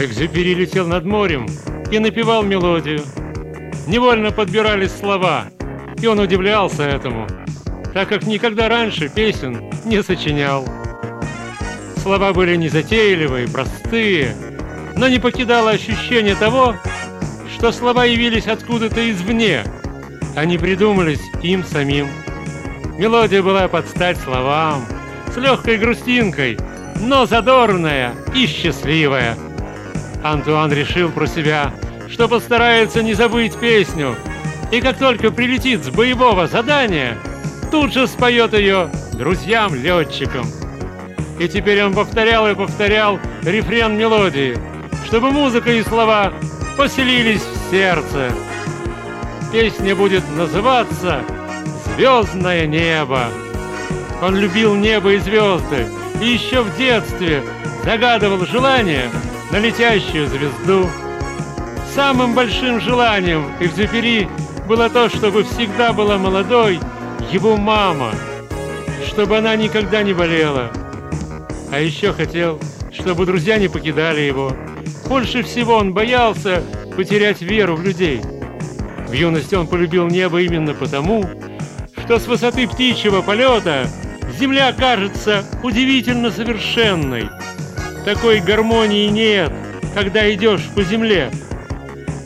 Экзюпери летел над морем и напевал мелодию. Невольно подбирались слова, и он удивлялся этому, так как никогда раньше песен не сочинял. Слова были незатейливые, простые, но не покидало ощущение того, что слова явились откуда-то извне, а не придумались им самим. Мелодия была под стать словам, с легкой грустинкой, но задорная и счастливая. Антуан решил про себя, что постарается не забыть песню, и как только прилетит с боевого задания, тут же споет ее друзьям-летчикам. И теперь он повторял и повторял рефрен мелодии, чтобы музыка и слова поселились в сердце. Песня будет называться «Звездное небо». Он любил небо и звезды, и еще в детстве загадывал желание на летящую звезду. Самым большим желанием Экзюпери было то, чтобы всегда была молодой его мама, чтобы она никогда не болела. А еще хотел, чтобы друзья не покидали его, больше всего он боялся потерять веру в людей. В юности он полюбил небо именно потому, что с высоты птичьего полета земля кажется удивительно совершенной. Такой гармонии нет, когда идешь по земле.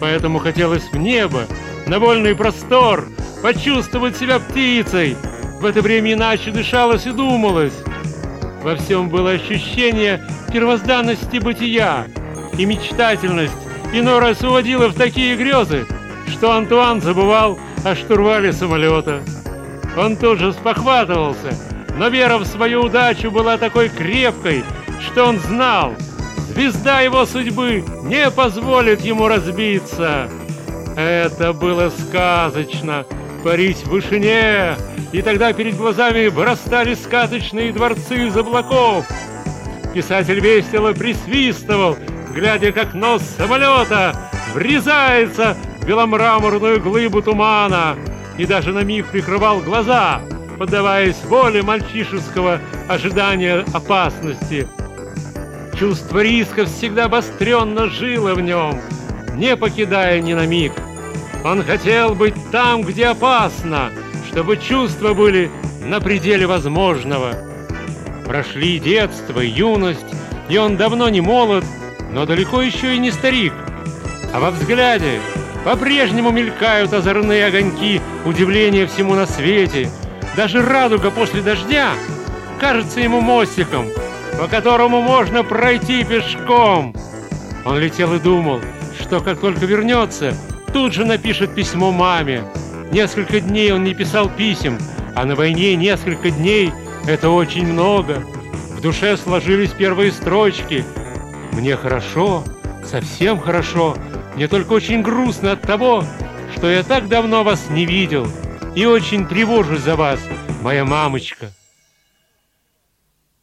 Поэтому хотелось в небо, на вольный простор, почувствовать себя птицей. В это время иначе дышалось и думалось. Во всем было ощущение первозданности бытия – и мечтательность иной раз уводила в такие грезы, что Антуан забывал о штурвале самолета. Он тут же спохватывался, но вера в свою удачу была такой крепкой, что он знал, звезда его судьбы не позволит ему разбиться. Это было сказочно, парить в вышине, и тогда перед глазами вырастали сказочные дворцы из облаков. Писатель весело присвистывал, глядя, как нос самолета врезается в беломраморную глыбу тумана, и даже на миг прикрывал глаза, поддаваясь воле мальчишеского ожидания опасности. Чувство риска всегда обостренно жило в нем, не покидая ни на миг. Он хотел быть там, где опасно, чтобы чувства были на пределе возможного. Прошли детство, юность, и он давно не молод, но далеко еще и не старик. А во взгляде по-прежнему мелькают озорные огоньки удивления всему на свете. Даже радуга после дождя кажется ему мостиком, по которому можно пройти пешком. Он летел и думал, что как только вернется, тут же напишет письмо маме. Несколько дней он не писал писем, а на войне несколько дней – это очень много. В душе сложились первые строчки – мне хорошо, совсем хорошо. Мне только очень грустно от того, что я так давно вас не видел и очень тревожусь за вас, моя мамочка.